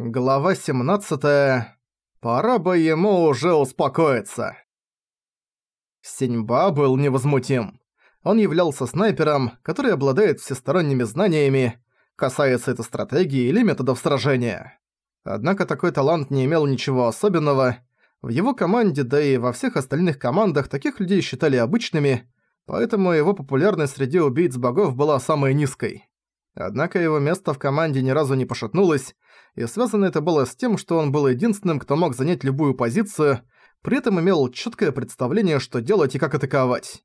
Глава 17. Пора бы ему уже успокоиться. Синьба был невозмутим. Он являлся снайпером, который обладает всесторонними знаниями, касается это стратегии или методов сражения. Однако такой талант не имел ничего особенного. В его команде, да и во всех остальных командах таких людей считали обычными, поэтому его популярность среди убийц богов была самой низкой. Однако его место в команде ни разу не пошатнулось, и связано это было с тем, что он был единственным, кто мог занять любую позицию, при этом имел четкое представление, что делать и как атаковать.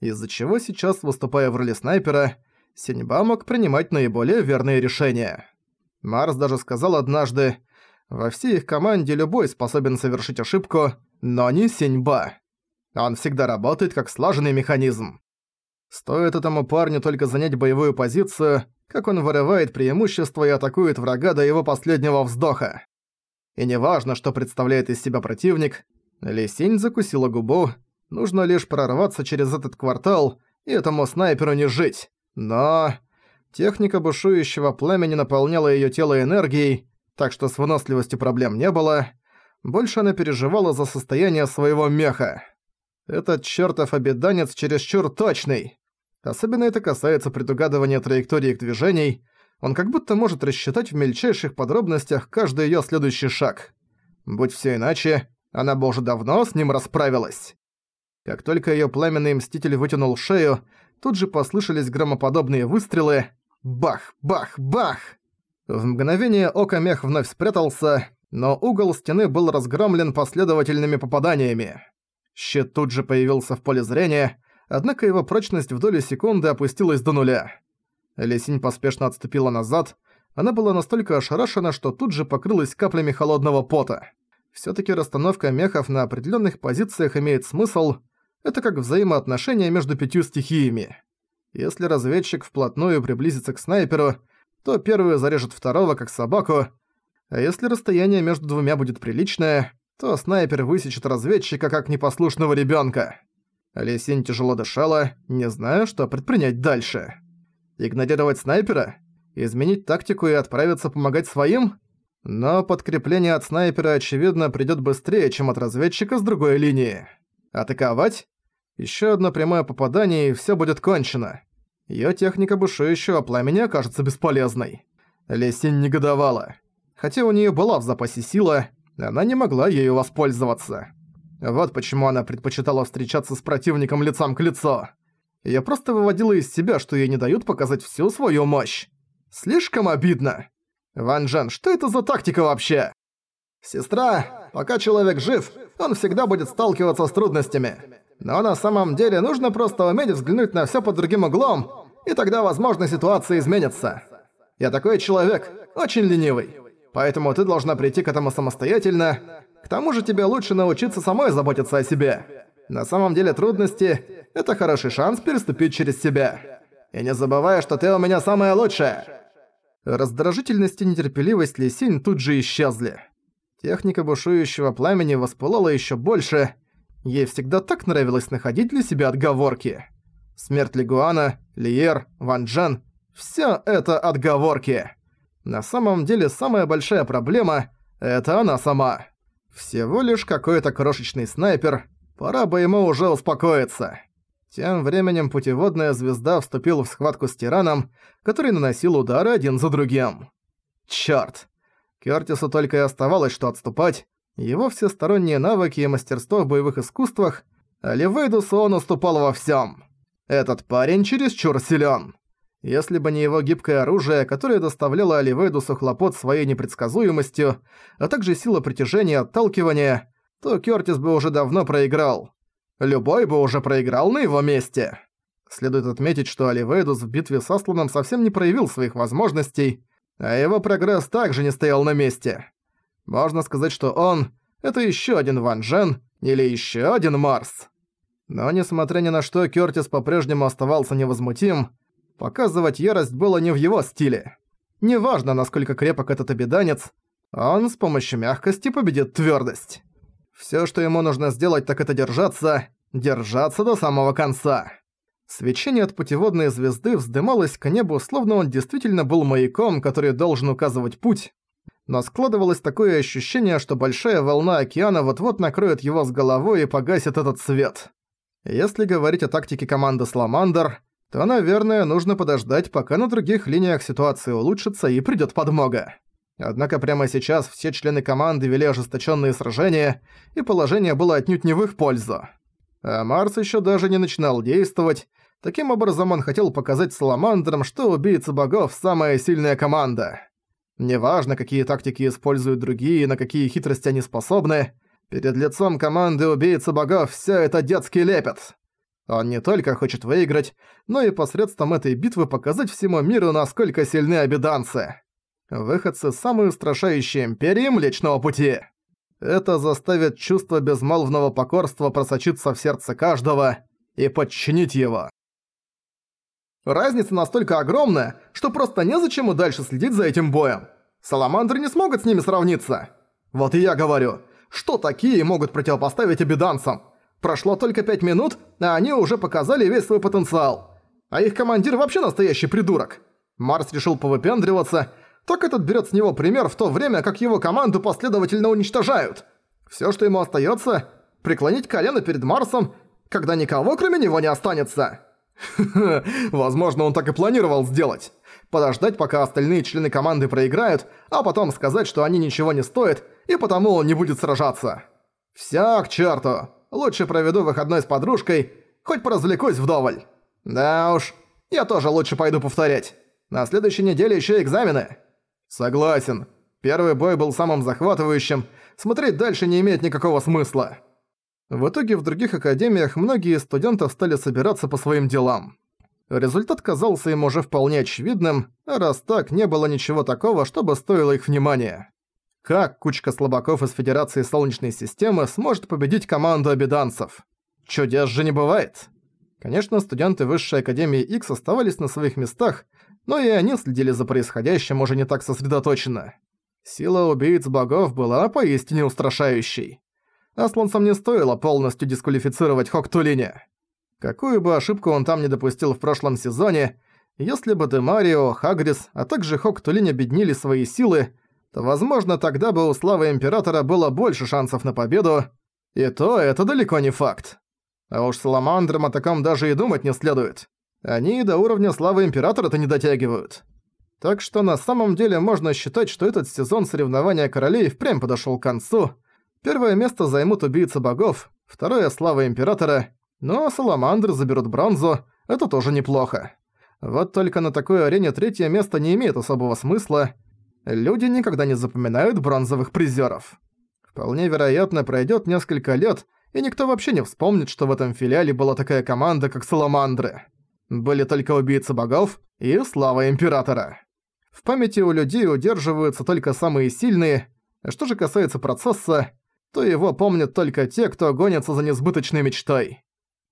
Из-за чего сейчас, выступая в роли снайпера, Синьба мог принимать наиболее верные решения. Марс даже сказал однажды, «Во всей их команде любой способен совершить ошибку, но не Синьба. Он всегда работает как слаженный механизм. Стоит этому парню только занять боевую позицию, как он вырывает преимущество и атакует врага до его последнего вздоха. И неважно, что представляет из себя противник, Лисинь закусила губу, нужно лишь прорваться через этот квартал, и этому снайперу не жить. Но... Техника бушующего пламени наполняла её тело энергией, так что с выносливостью проблем не было. Больше она переживала за состояние своего меха. Этот чертов обеданец чересчур точный. Особенно это касается предугадывания траектории их движений. Он как будто может рассчитать в мельчайших подробностях каждый её следующий шаг. Будь всё иначе, она бы уже давно с ним расправилась. Как только её пламенный мститель вытянул шею, тут же послышались громоподобные выстрелы. Бах, бах, бах! В мгновение ока мех вновь спрятался, но угол стены был разгромлен последовательными попаданиями. Щит тут же появился в поле зрения, однако его прочность в долю секунды опустилась до нуля. Лисинь поспешно отступила назад, она была настолько ошарашена, что тут же покрылась каплями холодного пота. Всё-таки расстановка мехов на определённых позициях имеет смысл, это как взаимоотношения между пятью стихиями. Если разведчик вплотную приблизится к снайперу, то первый зарежет второго, как собаку, а если расстояние между двумя будет приличное, то снайпер высечет разведчика, как непослушного ребёнка. Лесень тяжело дышала, не зная, что предпринять дальше. Игнорировать снайпера? Изменить тактику и отправиться помогать своим? Но подкрепление от снайпера, очевидно, придёт быстрее, чем от разведчика с другой линии. Атаковать? Ещё одно прямое попадание, и всё будет кончено. Её техника бушующего пламени окажется бесполезной. Лесень негодовала. Хотя у неё была в запасе сила, она не могла ею воспользоваться. Вот почему она предпочитала встречаться с противником лицом к лицу. Я просто выводила из себя, что ей не дают показать всю свою мощь. Слишком обидно. Ван Джен, что это за тактика вообще? Сестра, пока человек жив, он всегда будет сталкиваться с трудностями. Но на самом деле нужно просто уметь взглянуть на всё под другим углом, и тогда, возможно, ситуация изменится. Я такой человек, очень ленивый. Поэтому ты должна прийти к этому самостоятельно. К тому же тебе лучше научиться самой заботиться о себе. На самом деле трудности – это хороший шанс переступить через себя. И не забывай, что ты у меня самая лучшая. Раздражительность и нетерпеливость Лисинь тут же исчезли. Техника бушующего пламени воспылала еще больше. Ей всегда так нравилось находить для себя отговорки. Смерть Лигуана, Лиер, Ван Джен – всё это отговорки. На самом деле самая большая проблема – это она сама. Всего лишь какой-то крошечный снайпер, пора бы ему уже успокоиться. Тем временем путеводная звезда вступила в схватку с тираном, который наносил удары один за другим. Чёрт! Кёртису только и оставалось, что отступать. Его всесторонние навыки и мастерство в боевых искусствах, а Ливейдусу он уступал во всём. Этот парень чересчур силён. Если бы не его гибкое оружие, которое доставляло Оливейдусу хлопот своей непредсказуемостью, а также сила притяжения и отталкивания, то Кёртис бы уже давно проиграл. Любой бы уже проиграл на его месте. Следует отметить, что Оливейдус в битве с Асланом совсем не проявил своих возможностей, а его прогресс также не стоял на месте. Можно сказать, что он — это ещё один Ван Джен или ещё один Марс. Но несмотря ни на что, Кёртис по-прежнему оставался невозмутим, Показывать ярость было не в его стиле. Неважно, насколько крепок этот обеданец, он с помощью мягкости победит твердость. Все, что ему нужно сделать, так это держаться, держаться до самого конца. Свечение от путеводной звезды вздымалось к небу, словно он действительно был маяком, который должен указывать путь. но складывалось такое ощущение, что большая волна океана вот-вот накроет его с головой и погасит этот свет. Если говорить о тактике команды «Сламандр», то, наверное, нужно подождать, пока на других линиях ситуация улучшится и придёт подмога. Однако прямо сейчас все члены команды вели ожесточенные сражения, и положение было отнюдь не в их пользу. А Марс еще даже не начинал действовать, таким образом он хотел показать Саламандрам, что убийцы богов – самая сильная команда. Неважно, какие тактики используют другие и на какие хитрости они способны, перед лицом команды убийцы богов все это детский лепет. Он не только хочет выиграть, но и посредством этой битвы показать всему миру, насколько сильны обиданцы. Выходцы самой устрашающей империи Млечного Пути. Это заставит чувство безмолвного покорства просочиться в сердце каждого и подчинить его. Разница настолько огромная, что просто незачем и дальше следить за этим боем. Саламандры не смогут с ними сравниться. Вот и я говорю, что такие могут противопоставить обиданцам? Прошло только пять минут, а они уже показали весь свой потенциал. А их командир вообще настоящий придурок. Марс решил повыпендриваться, так этот берет с него пример в то время, как его команду последовательно уничтожают. Все, что ему остается, преклонить колено перед Марсом, когда никого кроме него не останется. Возможно, он так и планировал сделать. Подождать, пока остальные члены команды проиграют, а потом сказать, что они ничего не стоят, и потому он не будет сражаться. Вся к черту. Лучше проведу выходной с подружкой, хоть поразвлекусь вдоволь. Да уж, я тоже лучше пойду повторять. На следующей неделе еще экзамены. Согласен. Первый бой был самым захватывающим, смотреть дальше не имеет никакого смысла. В итоге в других академиях многие студентов стали собираться по своим делам. Результат казался им уже вполне очевидным, раз так, не было ничего такого, чтобы стоило их внимания. Как кучка слабаков из Федерации Солнечной системы сможет победить команду обиданцев? Чудес же не бывает. Конечно, студенты Высшей Академии X оставались на своих местах, но и они следили за происходящим уже не так сосредоточенно. Сила убийц богов была поистине устрашающей. Асланцам не стоило полностью дисквалифицировать Хоктулине. Какую бы ошибку он там не допустил в прошлом сезоне, если бы Демарио, Хагрис, а также Хоктулин объединили свои силы, то, возможно, тогда бы у Славы Императора было больше шансов на победу, и то это далеко не факт. А уж Саламандрам о таком даже и думать не следует. Они до уровня Славы Императора-то не дотягивают. Так что на самом деле можно считать, что этот сезон соревнования королей впрямь подошёл к концу. Первое место займут убийцы богов, второе — Слава Императора, но Саламандры заберут бронзу, это тоже неплохо. Вот только на такой арене третье место не имеет особого смысла, люди никогда не запоминают бронзовых призеров. Вполне вероятно, пройдет несколько лет, и никто вообще не вспомнит, что в этом филиале была такая команда, как Саламандры. Были только убийцы богов и слава Императора. В памяти у людей удерживаются только самые сильные, что же касается процесса, то его помнят только те, кто гонится за несбыточной мечтой.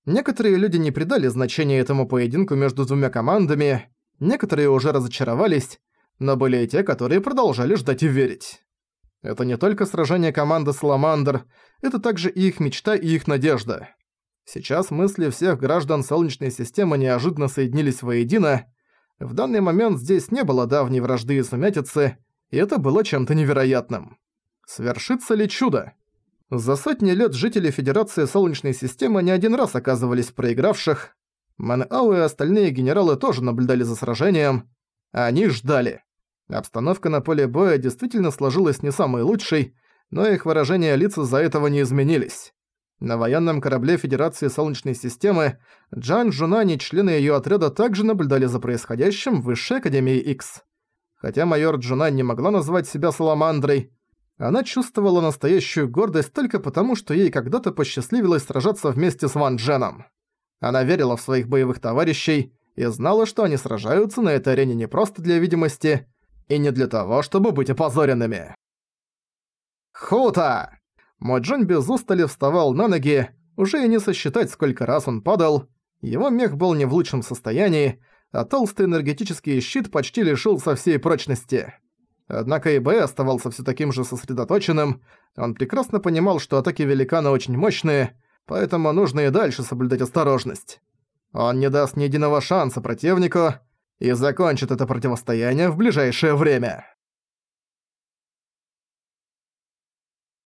Некоторые люди не придали значения этому поединку между двумя командами, некоторые уже разочаровались, но были и те, которые продолжали ждать и верить. Это не только сражение команды Саламандр, это также и их мечта и их надежда. Сейчас мысли всех граждан Солнечной системы неожиданно соединились воедино. В данный момент здесь не было давней вражды и сумятицы, и это было чем-то невероятным. Свершится ли чудо? За сотни лет жители Федерации Солнечной системы не один раз оказывались проигравших. Манау и остальные генералы тоже наблюдали за сражением. Они ждали. Обстановка на поле боя действительно сложилась не самой лучшей, но их выражения лиц из-за этого не изменились. На военном корабле Федерации Солнечной системы Джан Джунани и члены её отряда также наблюдали за происходящим в Высшей Академии X. Хотя майор Джунань не могла назвать себя Саламандрой, она чувствовала настоящую гордость только потому, что ей когда-то посчастливилось сражаться вместе с Ван Дженом. Она верила в своих боевых товарищей и знала, что они сражаются на этой арене не просто для видимости, и не для того, чтобы быть опозоренными. Хута! Моджон без устали вставал на ноги, уже и не сосчитать, сколько раз он падал. Его мех был не в лучшем состоянии, а толстый энергетический щит почти лишился всей прочности. Однако ИБ оставался все таким же сосредоточенным, он прекрасно понимал, что атаки великана очень мощные, поэтому нужно и дальше соблюдать осторожность. Он не даст ни единого шанса противнику, и закончит это противостояние в ближайшее время.